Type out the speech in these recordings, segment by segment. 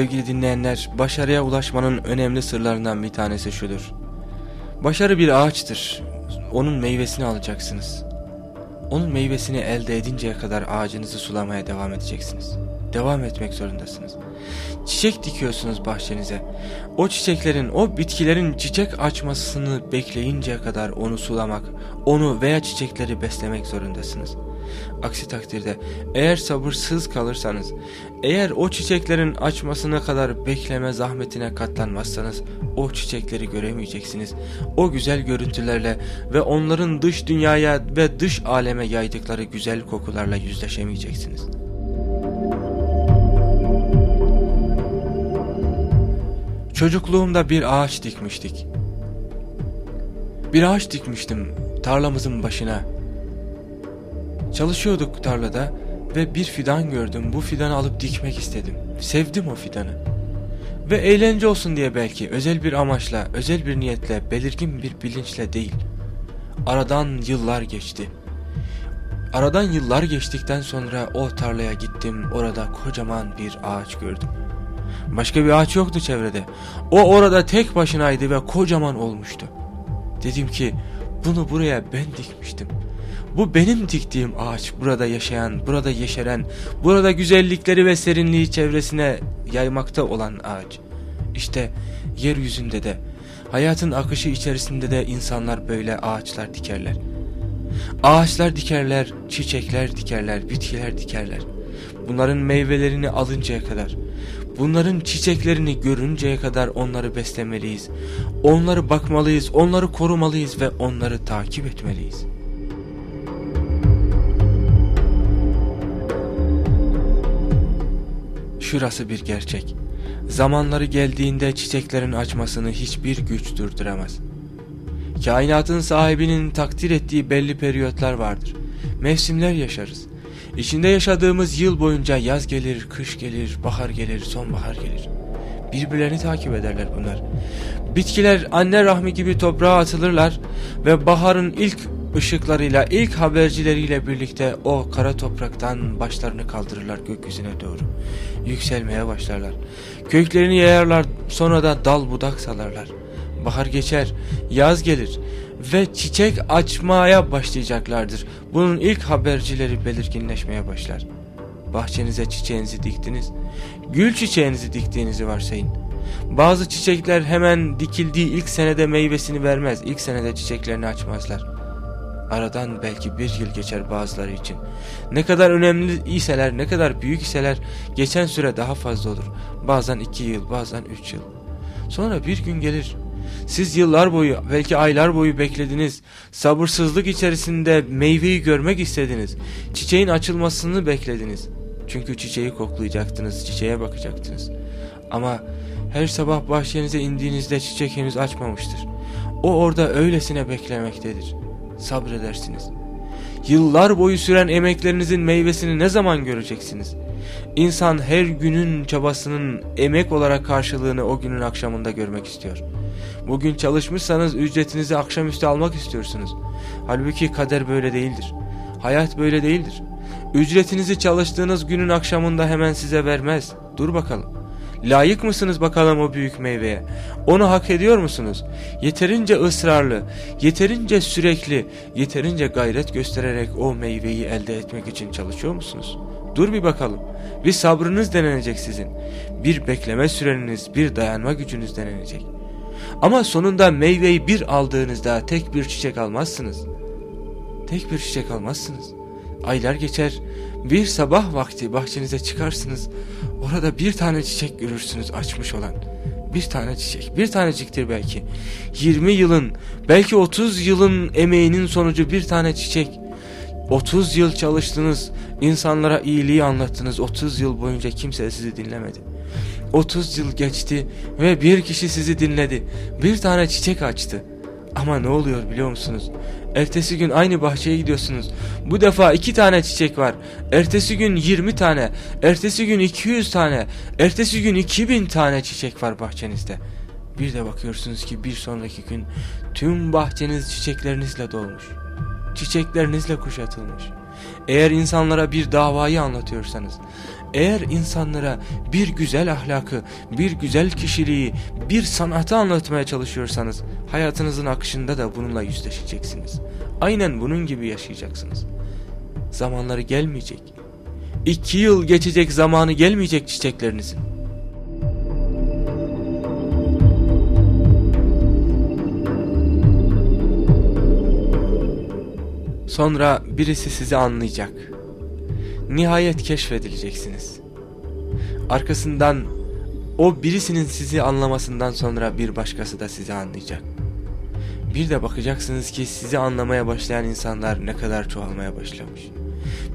Sevgili dinleyenler, başarıya ulaşmanın önemli sırlarından bir tanesi şudur. Başarı bir ağaçtır. Onun meyvesini alacaksınız. Onun meyvesini elde edinceye kadar ağacınızı sulamaya devam edeceksiniz. Devam etmek zorundasınız. Çiçek dikiyorsunuz bahçenize. O çiçeklerin, o bitkilerin çiçek açmasını bekleyinceye kadar onu sulamak, onu veya çiçekleri beslemek zorundasınız. Aksi takdirde eğer sabırsız kalırsanız, eğer o çiçeklerin açmasına kadar bekleme zahmetine katlanmazsanız o çiçekleri göremeyeceksiniz. O güzel görüntülerle ve onların dış dünyaya ve dış aleme yaydıkları güzel kokularla yüzleşemeyeceksiniz. Çocukluğumda bir ağaç dikmiştik. Bir ağaç dikmiştim tarlamızın başına. Çalışıyorduk tarlada ve bir fidan gördüm. Bu fidanı alıp dikmek istedim. Sevdim o fidanı. Ve eğlence olsun diye belki özel bir amaçla, özel bir niyetle, belirgin bir bilinçle değil. Aradan yıllar geçti. Aradan yıllar geçtikten sonra o tarlaya gittim. Orada kocaman bir ağaç gördüm. Başka bir ağaç yoktu çevrede. O orada tek başınaydı ve kocaman olmuştu. Dedim ki bunu buraya ben dikmiştim. Bu benim diktiğim ağaç burada yaşayan, burada yeşeren, burada güzellikleri ve serinliği çevresine yaymakta olan ağaç. İşte yeryüzünde de, hayatın akışı içerisinde de insanlar böyle ağaçlar dikerler. Ağaçlar dikerler, çiçekler dikerler, bitkiler dikerler. Bunların meyvelerini alıncaya kadar, bunların çiçeklerini görünceye kadar onları beslemeliyiz. Onları bakmalıyız, onları korumalıyız ve onları takip etmeliyiz. Şurası bir gerçek. Zamanları geldiğinde çiçeklerin açmasını hiçbir güç durduramaz. Kainatın sahibinin takdir ettiği belli periyotlar vardır. Mevsimler yaşarız. İçinde yaşadığımız yıl boyunca yaz gelir, kış gelir, bahar gelir, sonbahar gelir. Birbirlerini takip ederler bunlar. Bitkiler anne rahmi gibi toprağa atılırlar ve baharın ilk ışıklarıyla, ilk habercileriyle birlikte o kara topraktan başlarını kaldırırlar gökyüzüne doğru. Yükselmeye başlarlar. Köklerini yayarlar, sonra da dal budak salarlar. Bahar geçer, yaz gelir ve çiçek açmaya başlayacaklardır. Bunun ilk habercileri belirginleşmeye başlar. Bahçenize çiçeğinizi diktiniz, gül çiçeğinizi diktiğinizi varsayın. Bazı çiçekler hemen dikildiği ilk senede meyvesini vermez, ilk senede çiçeklerini açmazlar. Aradan belki bir yıl geçer bazıları için. Ne kadar önemli iseler, ne kadar büyük iseler geçen süre daha fazla olur. Bazen iki yıl, bazen üç yıl. Sonra bir gün gelir. Siz yıllar boyu, belki aylar boyu beklediniz. Sabırsızlık içerisinde meyveyi görmek istediniz. Çiçeğin açılmasını beklediniz. Çünkü çiçeği koklayacaktınız, çiçeğe bakacaktınız. Ama her sabah bahçenize indiğinizde çiçek henüz açmamıştır. O orada öylesine beklemektedir sabredersiniz. Yıllar boyu süren emeklerinizin meyvesini ne zaman göreceksiniz? İnsan her günün çabasının emek olarak karşılığını o günün akşamında görmek istiyor. Bugün çalışmışsanız ücretinizi akşamüstü almak istiyorsunuz. Halbuki kader böyle değildir. Hayat böyle değildir. Ücretinizi çalıştığınız günün akşamında hemen size vermez. Dur bakalım. Layık mısınız bakalım o büyük meyveye? Onu hak ediyor musunuz? Yeterince ısrarlı, yeterince sürekli, yeterince gayret göstererek o meyveyi elde etmek için çalışıyor musunuz? Dur bir bakalım. Bir sabrınız denenecek sizin. Bir bekleme süreniz, bir dayanma gücünüz denenecek. Ama sonunda meyveyi bir aldığınızda tek bir çiçek almazsınız. Tek bir çiçek almazsınız. Aylar geçer, bir sabah vakti bahçenize çıkarsınız. Orada bir tane çiçek görürsünüz açmış olan. Bir tane çiçek, bir taneciktir belki. 20 yılın, belki 30 yılın emeğinin sonucu bir tane çiçek. 30 yıl çalıştınız, insanlara iyiliği anlattınız. 30 yıl boyunca kimse sizi dinlemedi. 30 yıl geçti ve bir kişi sizi dinledi. Bir tane çiçek açtı. Ama ne oluyor biliyor musunuz? Ertesi gün aynı bahçeye gidiyorsunuz. Bu defa iki tane çiçek var. Ertesi gün yirmi tane. Ertesi gün iki yüz tane. Ertesi gün iki bin tane çiçek var bahçenizde. Bir de bakıyorsunuz ki bir sonraki gün tüm bahçeniz çiçeklerinizle dolmuş. Çiçeklerinizle kuşatılmış. Eğer insanlara bir davayı anlatıyorsanız, eğer insanlara bir güzel ahlakı, bir güzel kişiliği, bir sanatı anlatmaya çalışıyorsanız, hayatınızın akışında da bununla yüzleşeceksiniz. Aynen bunun gibi yaşayacaksınız. Zamanları gelmeyecek. İki yıl geçecek zamanı gelmeyecek çiçeklerinizin. Sonra birisi sizi anlayacak. Nihayet keşfedileceksiniz. Arkasından o birisinin sizi anlamasından sonra bir başkası da sizi anlayacak. Bir de bakacaksınız ki sizi anlamaya başlayan insanlar ne kadar çoğalmaya başlamış.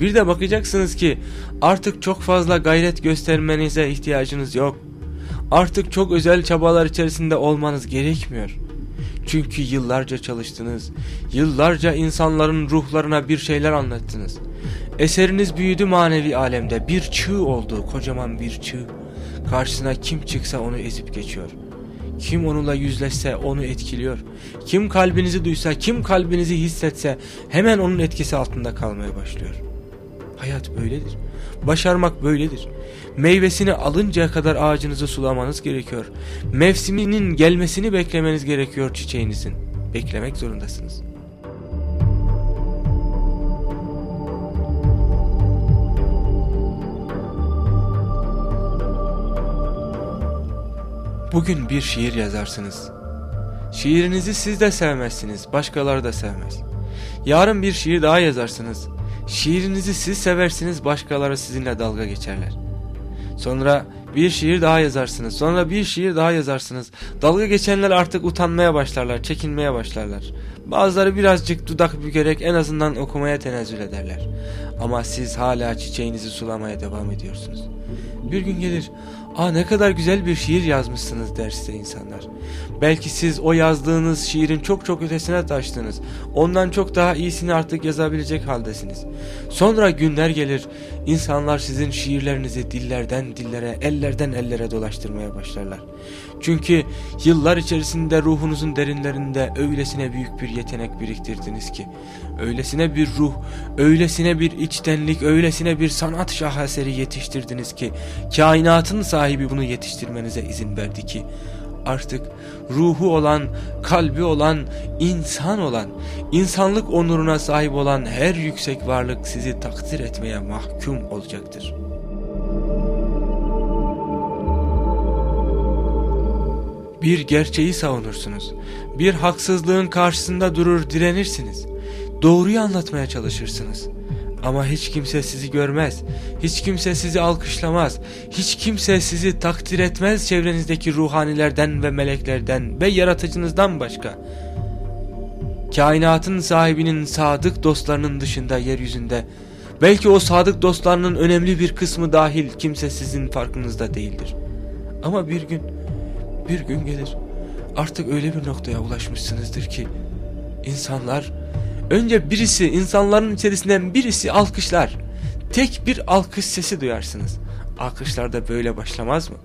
Bir de bakacaksınız ki artık çok fazla gayret göstermenize ihtiyacınız yok. Artık çok özel çabalar içerisinde olmanız gerekmiyor. Çünkü yıllarca çalıştınız, yıllarca insanların ruhlarına bir şeyler anlattınız. Eseriniz büyüdü manevi alemde, bir çığ oldu, kocaman bir çığ. Karşısına kim çıksa onu ezip geçiyor. Kim onunla yüzleşse onu etkiliyor. Kim kalbinizi duysa, kim kalbinizi hissetse hemen onun etkisi altında kalmaya başlıyor. Hayat böyledir. Başarmak böyledir. Meyvesini alıncaya kadar ağacınızı sulamanız gerekiyor. Mevsiminin gelmesini beklemeniz gerekiyor çiçeğinizin. Beklemek zorundasınız. Bugün bir şiir yazarsınız. Şiirinizi siz de sevmezsiniz, başkaları da sevmez. Yarın bir şiir daha yazarsınız. Şiirinizi siz seversiniz, başkaları sizinle dalga geçerler. Sonra bir şiir daha yazarsınız. Sonra bir şiir daha yazarsınız. Dalga geçenler artık utanmaya başlarlar, çekinmeye başlarlar. Bazıları birazcık dudak bükerek en azından okumaya tenezzül ederler. Ama siz hala çiçeğinizi sulamaya devam ediyorsunuz. Bir gün gelir, ''Aa ne kadar güzel bir şiir yazmışsınız.'' der size insanlar. Belki siz o yazdığınız şiirin çok çok ötesine taştınız. Ondan çok daha iyisini artık yazabilecek haldesiniz. Sonra günler gelir, insanlar sizin şiirlerinizi dillerden dillere, ellerden ellere dolaştırmaya başlarlar. Çünkü yıllar içerisinde ruhunuzun derinlerinde öylesine büyük bir yetenek biriktirdiniz ki, öylesine bir ruh, öylesine bir içtenlik, öylesine bir sanat şaheseri yetiştirdiniz ki, kainatın sahibi bunu yetiştirmenize izin verdi ki, artık ruhu olan, kalbi olan, insan olan, insanlık onuruna sahip olan her yüksek varlık sizi takdir etmeye mahkum olacaktır. Bir gerçeği savunursunuz. Bir haksızlığın karşısında durur direnirsiniz. Doğruyu anlatmaya çalışırsınız. Ama hiç kimse sizi görmez. Hiç kimse sizi alkışlamaz. Hiç kimse sizi takdir etmez çevrenizdeki ruhanilerden ve meleklerden ve yaratıcınızdan başka. Kainatın sahibinin sadık dostlarının dışında yeryüzünde belki o sadık dostlarının önemli bir kısmı dahil kimse sizin farkınızda değildir. Ama bir gün bir gün gelir artık öyle bir noktaya ulaşmışsınızdır ki insanlar önce birisi insanların içerisinden birisi alkışlar. Tek bir alkış sesi duyarsınız. Alkışlar da böyle başlamaz mı?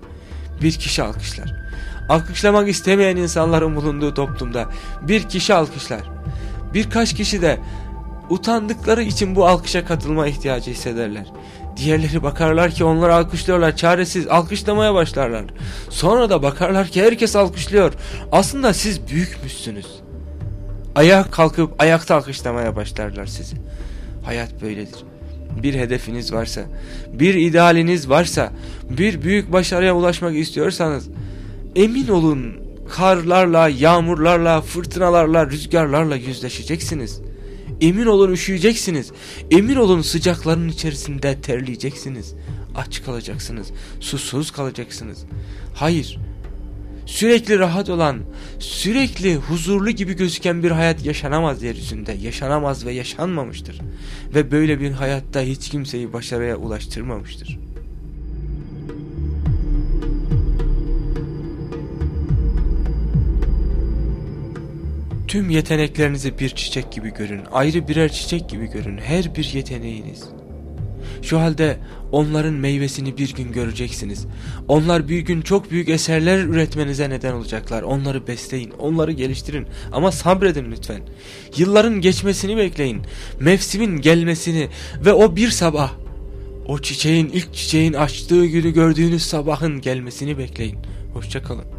Bir kişi alkışlar. Alkışlamak istemeyen insanların bulunduğu toplumda bir kişi alkışlar. Birkaç kişi de utandıkları için bu alkışa katılma ihtiyacı hissederler. Diğerleri bakarlar ki onlar alkışlıyorlar çaresiz alkışlamaya başlarlar. Sonra da bakarlar ki herkes alkışlıyor. Aslında siz büyükmüşsünüz. Ayağa kalkıp ayakta alkışlamaya başlarlar sizi. Hayat böyledir. Bir hedefiniz varsa, bir idealiniz varsa, bir büyük başarıya ulaşmak istiyorsanız emin olun karlarla, yağmurlarla, fırtınalarla, rüzgarlarla yüzleşeceksiniz. Emin olun üşüyeceksiniz. Emin olun sıcakların içerisinde terleyeceksiniz. Aç kalacaksınız. Susuz kalacaksınız. Hayır. Sürekli rahat olan, sürekli huzurlu gibi gözüken bir hayat yaşanamaz yeryüzünde. Yaşanamaz ve yaşanmamıştır. Ve böyle bir hayatta hiç kimseyi başarıya ulaştırmamıştır. Tüm yeteneklerinizi bir çiçek gibi görün. Ayrı birer çiçek gibi görün. Her bir yeteneğiniz. Şu halde onların meyvesini bir gün göreceksiniz. Onlar bir gün çok büyük eserler üretmenize neden olacaklar. Onları besleyin, onları geliştirin ama sabredin lütfen. Yılların geçmesini bekleyin. Mevsimin gelmesini ve o bir sabah, o çiçeğin ilk çiçeğin açtığı günü gördüğünüz sabahın gelmesini bekleyin. Hoşçakalın.